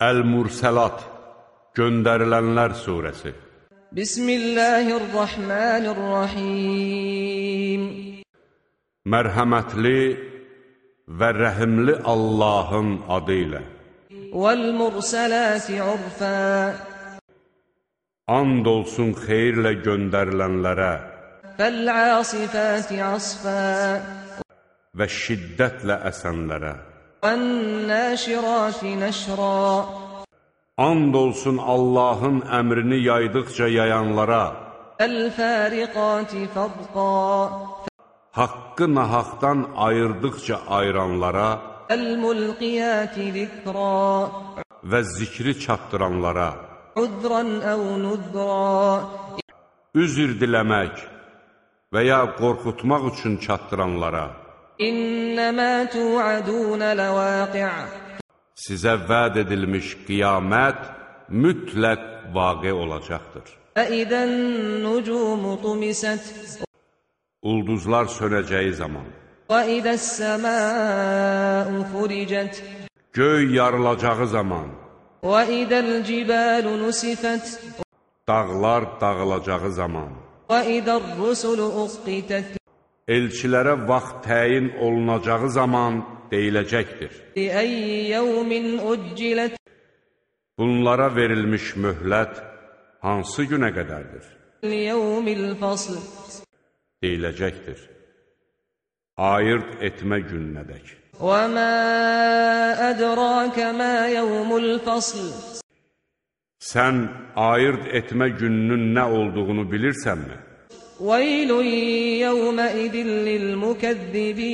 Əl-Mursəlat Göndərilənlər surəsi Bismillahirrahmanirrahim. Mərhəmətli və rəhimli Allahın adı ilə. Vəl-mursəlati urfə And olsun xeyirlə göndərilənlərə Fəl-asifəti asfə və şiddətlə əsənlərə And olsun Allahın əmrini yaydıqca yayanlara. Haqqı nahaqdan ayırdıqca ayıranlara. və zikri çatdıranlara. üzr diləmək və ya qorxutmaq üçün çatdıranlara İnnəmə tuadunə ləvaqiə Sizə vəd edilmiş qiyamət mütləq vaqe olacaqdır. Əidən nucumu tumisət Ulduzlar sönəcəyi zaman. Və idəs-səməu furicət Göy yarılacağı zaman. Və idəl-cibəlu nusifət Dağlar dağılacağı zaman. Və idər-rusulu uqqitət elçilərə vaxt təyin olunacağı zaman deyiləcəkdir. لِأَيِّ يَوْمٍ أُجِّلَتْ Bunlara verilmiş möhlət hansı günə qədərdir? لِيَوْمِ الْفَصْلِ Deyiləcəkdir. Ayırt etmə gününədək. وَمَا أَدْرَاكَ مَا يَوْمُ الْفَصْلِ Sən ayırt etmə gününün nə olduğunu bilirsənmi? وَيْلٌ يَوْمَئِذٍ لِلْمُكَذِّبِينَ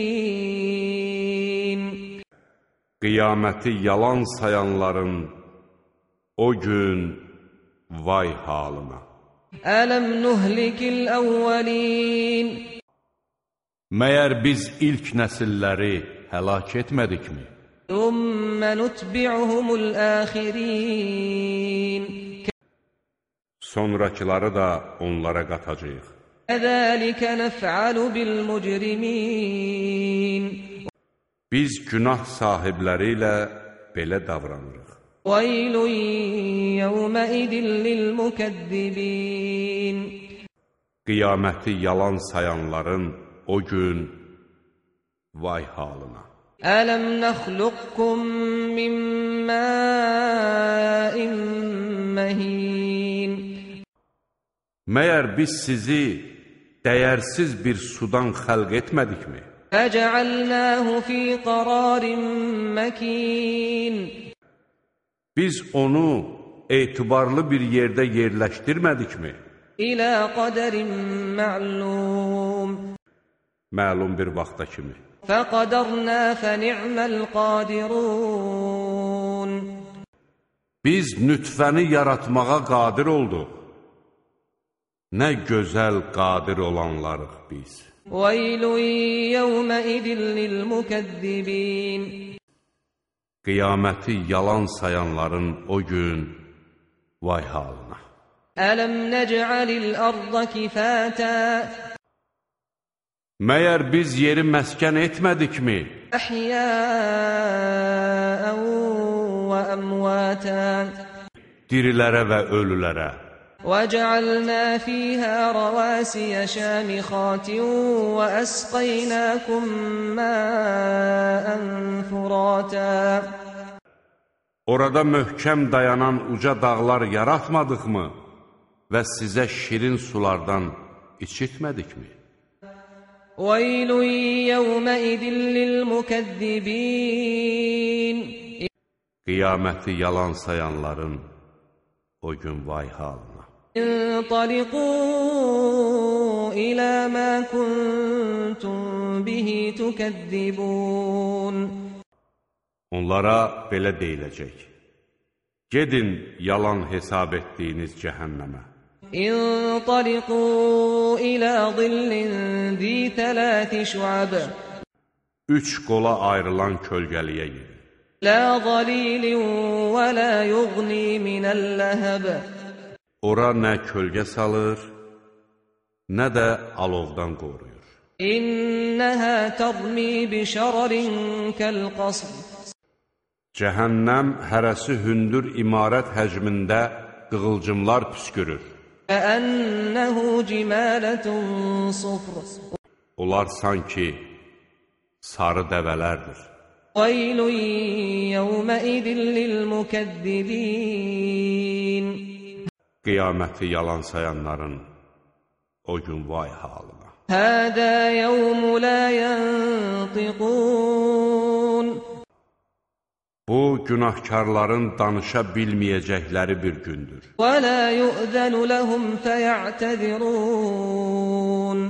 Qiyaməti yalan sayanların o gün vay halına. أَلَمْ نُهْلِكِ الْأَوَّلِينَ Məyər biz ilk nəsilləri həlak etmədikmi? ثُمَّ نُتْبِعُهُمُ الْآخِرِينَ Sonrakıları da onlara Kəzəlikə nəf'alu bil mujrimin. Biz günah sahibləri ilə belə davranırıq. Vaylun yevmə idin lil mukəzzibin. Qiyaməti yalan sayanların o gün vay halına. Ələm nəxluqkum min məin məhin. Məyər biz sizi dəyərsiz bir sudan xəlq etmədikmi? Fəcəalnəhu fi qararin məkin Biz onu etibarlı bir yerdə yerləşdirmədikmi? İlə qədərin məlum Məlum bir vaxta kimi. Fəqədarnə fəni'məl qadirun Biz nütfəni yaratmağa qadir olduq. Nə gözəl qadir olanlarıq biz. Vaylun yevmə idin lil mükəzzibin. Qiyaməti yalan sayanların o gün vay halına. Ələm necəlil arda kifətə. Məyər biz yeri məskən etmədikmi? Əhyəən və əmvətən. Dirilərə və ölülərə. وَجَعَلْنَا فِيهَا رَوَاسِيَ شَامِخَاتٍ وَأَسْقَيْنَاكُم مَّاءً فُرَاتًا Orada möhkəm dayanan uca dağlar yaratmadıqmı və sizə şirin sulardan içitmədikmi? وَيْلٌ يَوْمَئِذٍ لِّلْمُكَذِّبِينَ Qiyaməti yalan sayanların o gün vay halına. انطلقوا إلى ما كنتم به تكذبون Onlara belə deyiləcək. Gedin yalan hesab etdiyiniz cəhənnəmə. انطلقوا إلى ظل ذي ثلاث شعب Üç qola ayrılan kölgəliyə gedin. لا ظليل ولا يغني من اللهب Ora nə kölgə salır, nə də alovdan qoruyur. İnnəhə təqmi bi şərarin kəlqasr. Cəhənnəm hərəsi hündür imarət həcmində qığılcımlar püskürür. Əənnəhu cimələtun sufr. Onlar sanki sarı dəvələrdir. Qaylun yevməidin lil mükəddibin. Qiyaməti yalan sayanların o gün vay halına. Hədə yəvmü lə yəntiqun Bu, günahkarların danışa bilməyəcəkləri bir gündür. Və lə yu'zənu ləhum fəyə'təzirun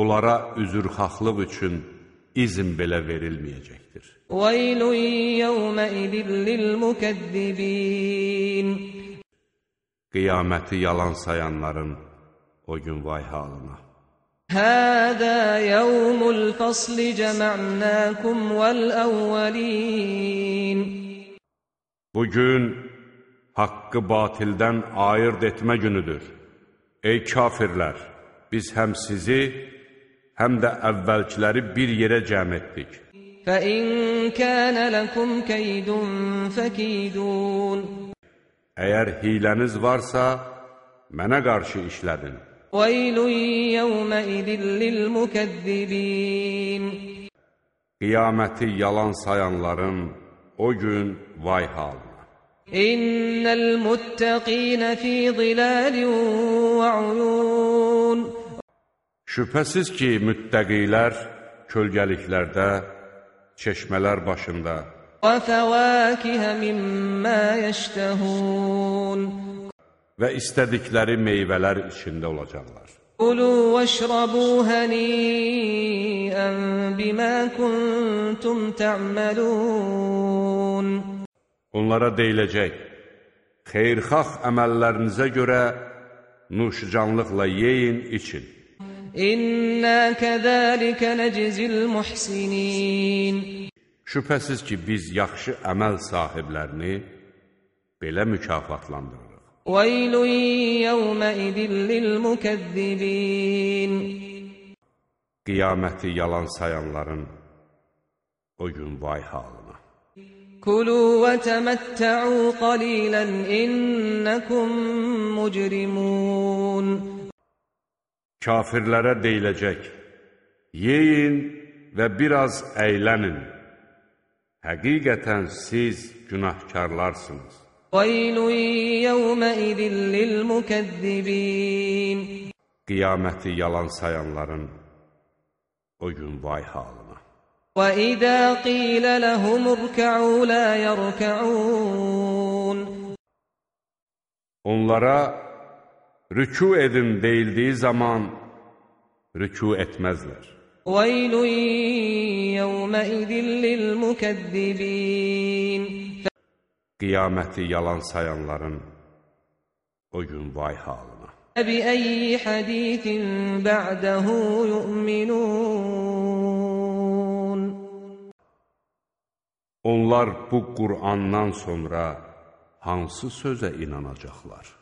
Onlara üzrxaxlıq üçün izin belə verilməyəcəkdir. Vəylun yəvmə idillil mükəzzibin Qiyaməti yalan sayanların o gün vay halına. Hədə yəvmül fəsli cəmə'nəkum vəl-əvvəlin Bu gün haqqı batildən ayırt etmə günüdür. Ey kafirlər, biz həm sizi, həm də əvvəlkiləri bir yerə cəm etdik. Fə in kənə ləkum keydun fəkidun Əgər hiləniz varsa, mənə qarşı işlədin. Veylun yevmeidin lilmükezzibin. Qiyaməti yalan sayanların o gün vay halına. İnnel muttaqina fi zilalin ve uyun. Şübhəsiz ki, müttəqilər kölgəliklərdə, çeşmələr başında, وفواكه مما يشتهون və istədikləri meyvələr içində olacaqlar. كلوا واشربوا هنيئا بما كنتم تعملون Onlara deyiləcək, xeyrxax əməllərinizə görə nuşcanlıqla yeyin, için. إنا كذلك نجزي المحسنين Şübhəsiz ki, biz yaxşı əməl sahiblərini belə mükafatlandırırıq. Vəylun yevməidin lilmükəzzibin Qiyaməti yalan sayanların o gün vay halına. Kulu və təməttəu qalilən innəkum mücrimun Kafirlərə deyiləcək, yeyin və biraz əylənin. Həqiqətən siz günahkarlarsınız. ويل يومئذ للمكذبين Qiyaməti yalan sayanların o gün vay halına. وإذا قيل لهم اركعوا لا يركعون Onlara rükû edin deyildiyi zaman rükû etməzlər. ويل يومئذ للمكذبين Qiyaməti yalan sayanların o gün vay halına. فبأي حديث بعده يؤمنون Onlar bu Qur'andan sonra hansı sözə inanacaqlar?